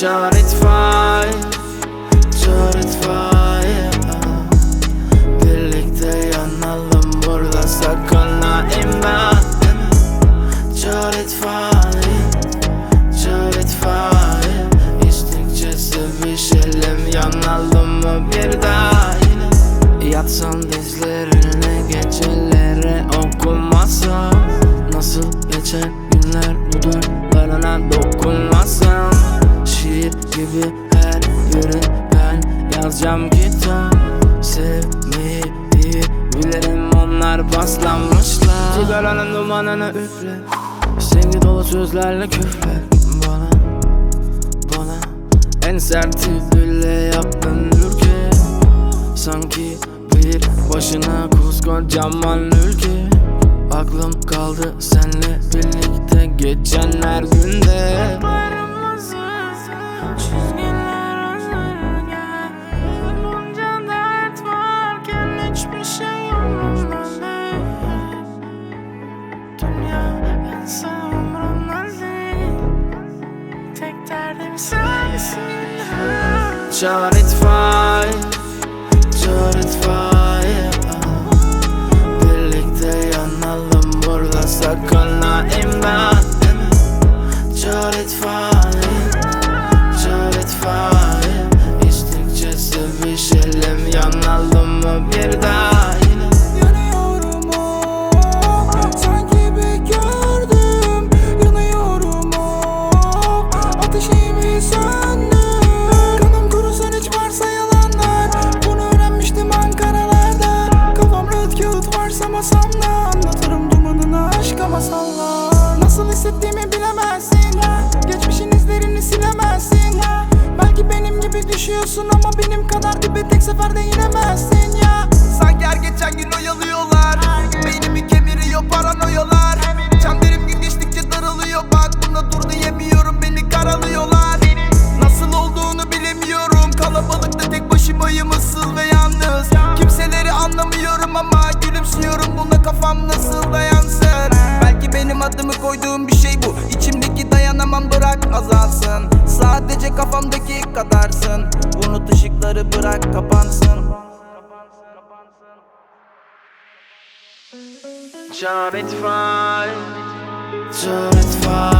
Çağır itfaiye Çağır itfaiye Birlikte yanalım burada sakınla imdat Çağır itfaiye Çağır itfaiye İçtikçe sevişelim yanalım mı bir daha? Yine Yatsam dizlerine geceleri biri ben yazacağım kitap Sevmeyi iyi bilirim onlar baslanmışlar Sigaranın dumanını üfle. Sevgi dolu sözlerle küfret bana Bana en sert dille yaptın ülke Sanki bir başına koskocaman ülke. Aklım kaldı senle birlikte geçen her günde Çağır itfaiye Çağır itfaiye Birlikte yanalım burada sakınla imdat. Çağır itfaiye kağıt varsa masamda Anlatırım dumanını aşka masallar Nasıl hissettiğimi bilemezsin Geçmişin izlerini silemezsin Belki benim gibi düşüyorsun ama benim kadar dibe tek seferde inemezsin ya. Sanki her geçen gün oyalıyorlar koyduğum bir şey bu. İçimdeki dayanamam bırak azalsın. Sadece kafamdaki kadarsın. Unut ışıkları bırak kapansın. Çağır itfaiye. Çağır itfaiye